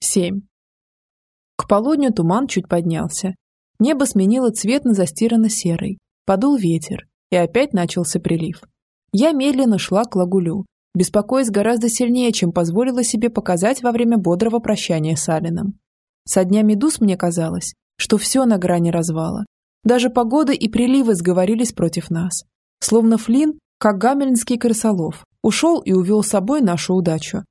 7. К полудню туман чуть поднялся. Небо сменило цвет на застиранно-серый. Подул ветер, и опять начался прилив. Я медленно шла к лагулю, беспокоясь гораздо сильнее, чем позволила себе показать во время бодрого прощания с Алином. Со дня медуз мне казалось, что все на грани развала. Даже погода и приливы сговорились против нас. Словно Флин, как гамельнский крысолов, ушел и увел с собой нашу удачу.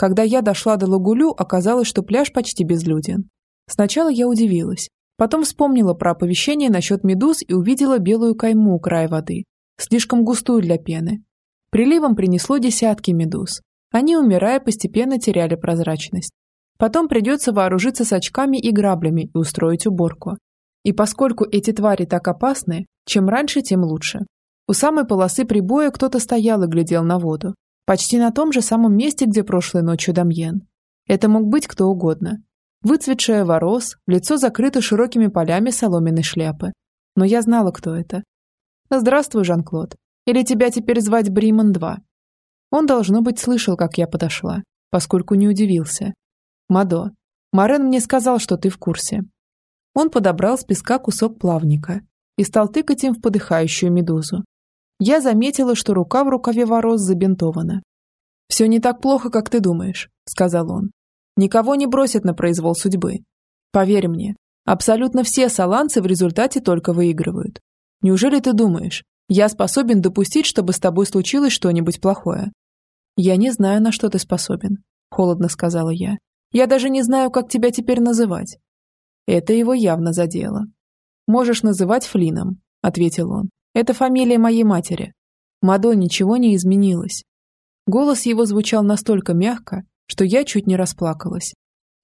Когда я дошла до Лагулю, оказалось, что пляж почти безлюден. Сначала я удивилась, потом вспомнила про оповещение насчет медуз и увидела белую кайму у края воды, слишком густую для пены. Приливом принесло десятки медуз. Они, умирая, постепенно теряли прозрачность. Потом придется вооружиться с очками и граблями и устроить уборку. И поскольку эти твари так опасны, чем раньше, тем лучше. У самой полосы прибоя кто-то стоял и глядел на воду, Почти на том же самом месте, где прошлой ночью Дамьен. Это мог быть кто угодно. Выцветшая ворос, лицо закрыто широкими полями соломенной шляпы. Но я знала, кто это. «Здравствуй, Жан-Клод. Или тебя теперь звать Бриман-2?» Он, должно быть, слышал, как я подошла, поскольку не удивился. «Мадо, Морен мне сказал, что ты в курсе». Он подобрал с песка кусок плавника и стал тыкать им в подыхающую медузу. Я заметила, что рука в рукаве ворос забинтована. «Все не так плохо, как ты думаешь», — сказал он. «Никого не бросят на произвол судьбы. Поверь мне, абсолютно все саланцы в результате только выигрывают. Неужели ты думаешь, я способен допустить, чтобы с тобой случилось что-нибудь плохое?» «Я не знаю, на что ты способен», — холодно сказала я. «Я даже не знаю, как тебя теперь называть». Это его явно задело. «Можешь называть Флином», — ответил он. Это фамилия моей матери. Мадо ничего не изменилось. Голос его звучал настолько мягко, что я чуть не расплакалась.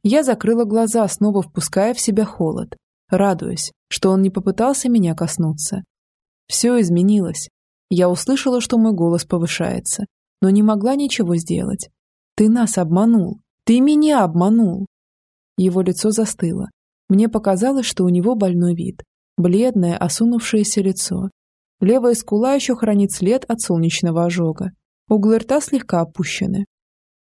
Я закрыла глаза, снова впуская в себя холод, радуясь, что он не попытался меня коснуться. Все изменилось. Я услышала, что мой голос повышается, но не могла ничего сделать. Ты нас обманул. Ты меня обманул. Его лицо застыло. Мне показалось, что у него больной вид. Бледное, осунувшееся лицо, Левая скула еще хранит след от солнечного ожога. Углы рта слегка опущены.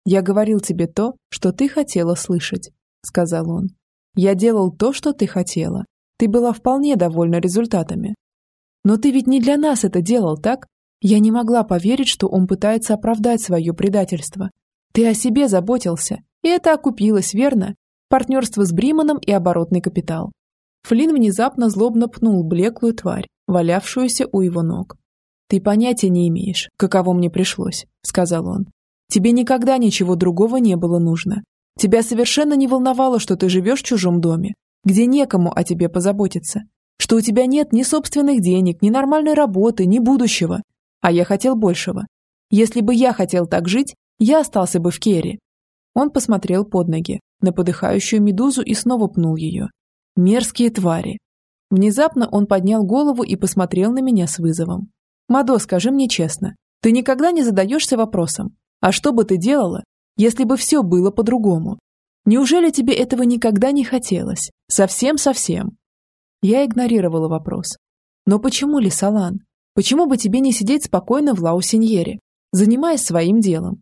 «Я говорил тебе то, что ты хотела слышать», — сказал он. «Я делал то, что ты хотела. Ты была вполне довольна результатами. Но ты ведь не для нас это делал, так? Я не могла поверить, что он пытается оправдать свое предательство. Ты о себе заботился, и это окупилось, верно? Партнерство с Бриманом и оборотный капитал. Флинн внезапно злобно пнул блеклую тварь, валявшуюся у его ног. «Ты понятия не имеешь, каково мне пришлось», — сказал он. «Тебе никогда ничего другого не было нужно. Тебя совершенно не волновало, что ты живешь в чужом доме, где некому о тебе позаботиться, что у тебя нет ни собственных денег, ни нормальной работы, ни будущего. А я хотел большего. Если бы я хотел так жить, я остался бы в Керри». Он посмотрел под ноги, на подыхающую медузу и снова пнул ее. Мерзкие твари. Внезапно он поднял голову и посмотрел на меня с вызовом. «Мадо, скажи мне честно, ты никогда не задаешься вопросом, а что бы ты делала, если бы все было по-другому? Неужели тебе этого никогда не хотелось? Совсем-совсем?» Я игнорировала вопрос. «Но почему, Лисалан? Почему бы тебе не сидеть спокойно в Лаусеньере, занимаясь своим делом?»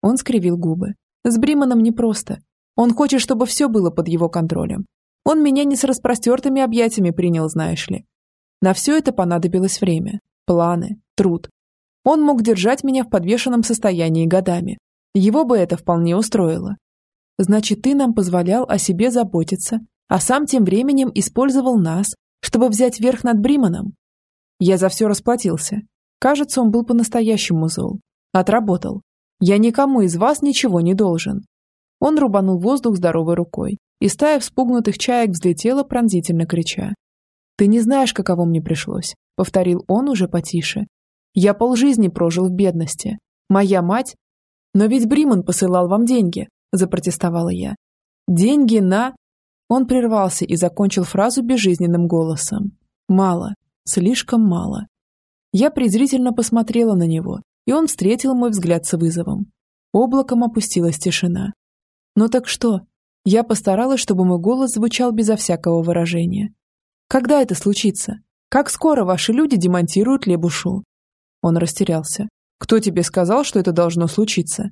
Он скривил губы. «С Бриманом непросто. Он хочет, чтобы все было под его контролем. Он меня не с распростертыми объятиями принял, знаешь ли. На все это понадобилось время, планы, труд. Он мог держать меня в подвешенном состоянии годами. Его бы это вполне устроило. Значит, ты нам позволял о себе заботиться, а сам тем временем использовал нас, чтобы взять верх над Бриманом. Я за все расплатился. Кажется, он был по-настоящему зол. Отработал. Я никому из вас ничего не должен. Он рубанул воздух здоровой рукой и стая вспугнутых чаек взлетела, пронзительно крича. «Ты не знаешь, каково мне пришлось», — повторил он уже потише. «Я полжизни прожил в бедности. Моя мать...» «Но ведь Бриман посылал вам деньги», — запротестовала я. «Деньги на...» Он прервался и закончил фразу безжизненным голосом. «Мало. Слишком мало». Я презрительно посмотрела на него, и он встретил мой взгляд с вызовом. Облаком опустилась тишина. «Ну так что?» Я постаралась, чтобы мой голос звучал безо всякого выражения. «Когда это случится? Как скоро ваши люди демонтируют Лебушу?» Он растерялся. «Кто тебе сказал, что это должно случиться?»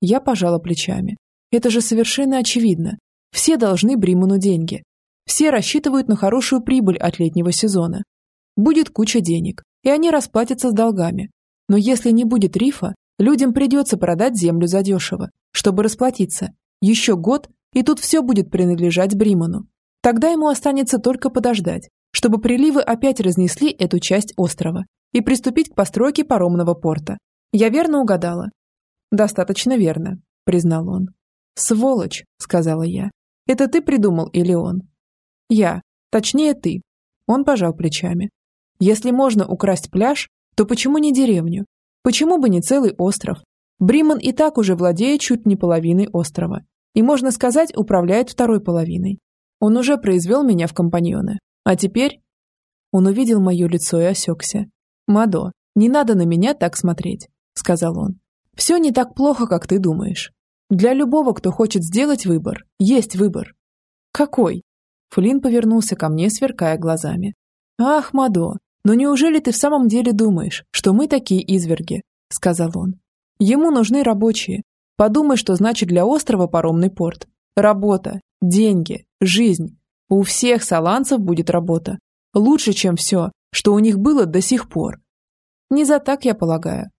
Я пожала плечами. Это же совершенно очевидно. Все должны Бриману деньги. Все рассчитывают на хорошую прибыль от летнего сезона. Будет куча денег, и они расплатятся с долгами. Но если не будет рифа, людям придется продать землю задешево, чтобы расплатиться. Еще год, и тут все будет принадлежать Бриману. Тогда ему останется только подождать, чтобы приливы опять разнесли эту часть острова и приступить к постройке паромного порта. Я верно угадала? Достаточно верно, признал он. Сволочь, сказала я. Это ты придумал или он? Я. Точнее, ты. Он пожал плечами. Если можно украсть пляж, то почему не деревню? Почему бы не целый остров? Бриман и так уже владеет чуть не половиной острова. И, можно сказать, управляет второй половиной. Он уже произвел меня в компаньоны. А теперь... Он увидел мое лицо и осекся. «Мадо, не надо на меня так смотреть», — сказал он. «Все не так плохо, как ты думаешь. Для любого, кто хочет сделать выбор, есть выбор». «Какой?» Флинн повернулся ко мне, сверкая глазами. «Ах, Мадо, но неужели ты в самом деле думаешь, что мы такие изверги?» — сказал он. «Ему нужны рабочие. Подумай, что значит для острова паромный порт. Работа, деньги, жизнь. У всех саланцев будет работа. Лучше, чем все, что у них было до сих пор. Не за так, я полагаю.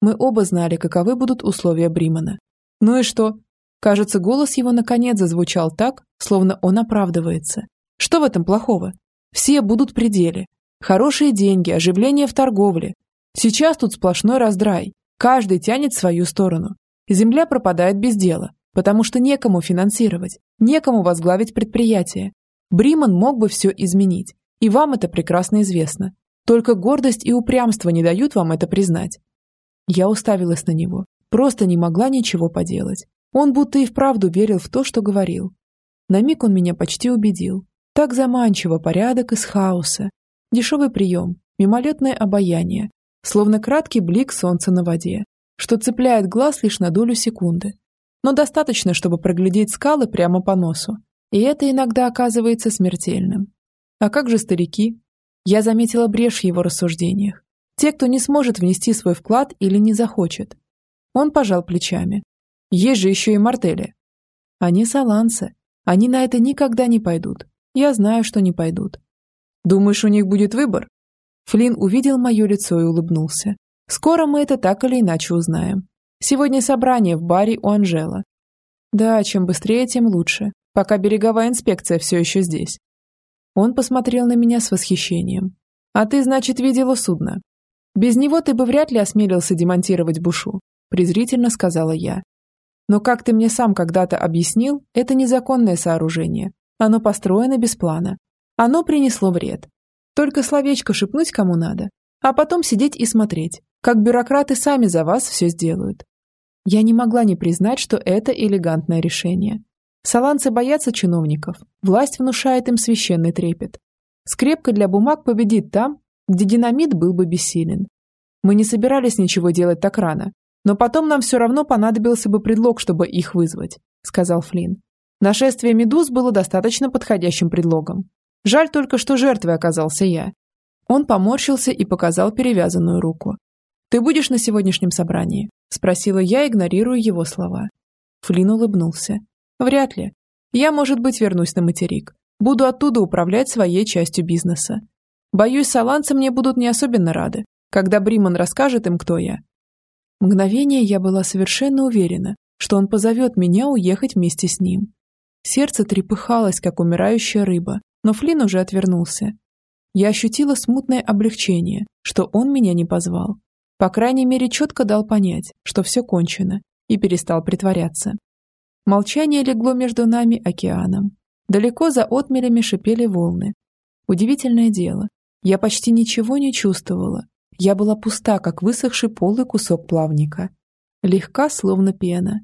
Мы оба знали, каковы будут условия Бримана. Ну и что? Кажется, голос его наконец зазвучал так, словно он оправдывается. Что в этом плохого? Все будут при деле. Хорошие деньги, оживление в торговле. Сейчас тут сплошной раздрай. Каждый тянет свою сторону. Земля пропадает без дела, потому что некому финансировать, некому возглавить предприятие. Бриман мог бы все изменить, и вам это прекрасно известно. Только гордость и упрямство не дают вам это признать. Я уставилась на него, просто не могла ничего поделать. Он будто и вправду верил в то, что говорил. На миг он меня почти убедил. Так заманчиво порядок из хаоса. Дешевый прием, мимолетное обаяние, словно краткий блик солнца на воде, что цепляет глаз лишь на долю секунды. Но достаточно, чтобы проглядеть скалы прямо по носу. И это иногда оказывается смертельным. А как же старики? Я заметила брешь в его рассуждениях. Те, кто не сможет внести свой вклад или не захочет. Он пожал плечами. Есть же еще и мартели. Они саланцы. Они на это никогда не пойдут. Я знаю, что не пойдут. Думаешь, у них будет выбор? Флинн увидел мое лицо и улыбнулся. Скоро мы это так или иначе узнаем. Сегодня собрание в баре у Анжела. Да, чем быстрее, тем лучше, пока береговая инспекция все еще здесь. Он посмотрел на меня с восхищением. «А ты, значит, видела судно?» «Без него ты бы вряд ли осмелился демонтировать бушу», презрительно сказала я. «Но как ты мне сам когда-то объяснил, это незаконное сооружение. Оно построено без плана. Оно принесло вред. Только словечко шепнуть кому надо, а потом сидеть и смотреть, как бюрократы сами за вас все сделают. Я не могла не признать, что это элегантное решение. Саланцы боятся чиновников, власть внушает им священный трепет. Скрепка для бумаг победит там, где динамит был бы бессилен. Мы не собирались ничего делать так рано, но потом нам все равно понадобился бы предлог, чтобы их вызвать», — сказал Флинн. Нашествие медуз было достаточно подходящим предлогом. Жаль только, что жертвой оказался я. Он поморщился и показал перевязанную руку. «Ты будешь на сегодняшнем собрании?» – спросила я, игнорируя его слова. Флинн улыбнулся. «Вряд ли. Я, может быть, вернусь на материк. Буду оттуда управлять своей частью бизнеса. Боюсь, саланцы мне будут не особенно рады, когда Бриман расскажет им, кто я». Мгновение я была совершенно уверена, что он позовет меня уехать вместе с ним. Сердце трепыхалось, как умирающая рыба, но Флинн уже отвернулся. Я ощутила смутное облегчение, что он меня не позвал. По крайней мере, четко дал понять, что все кончено, и перестал притворяться. Молчание легло между нами океаном. Далеко за отмелями шипели волны. Удивительное дело. Я почти ничего не чувствовала. Я была пуста, как высохший полый кусок плавника. Легка, словно пена.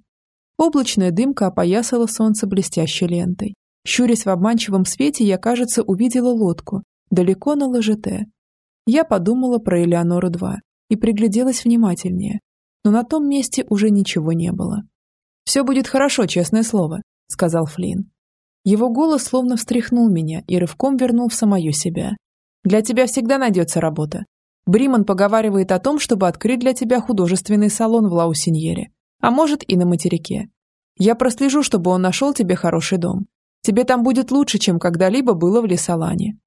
Облачная дымка опоясала солнце блестящей лентой. Щурясь в обманчивом свете, я, кажется, увидела лодку, далеко на ложете. Я подумала про Элеонору-2 и пригляделась внимательнее, но на том месте уже ничего не было. «Все будет хорошо, честное слово», — сказал Флинн. Его голос словно встряхнул меня и рывком вернул в самое себя. «Для тебя всегда найдется работа. Бриман поговаривает о том, чтобы открыть для тебя художественный салон в Лаусиньере, а может и на материке. Я прослежу, чтобы он нашел тебе хороший дом. Тебе там будет лучше, чем когда-либо было в Лесолане».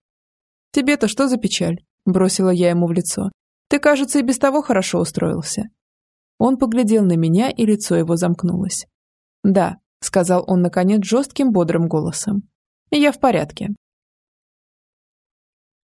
«Тебе-то что за печаль?» – бросила я ему в лицо. «Ты, кажется, и без того хорошо устроился». Он поглядел на меня, и лицо его замкнулось. «Да», – сказал он, наконец, жестким, бодрым голосом. «Я в порядке.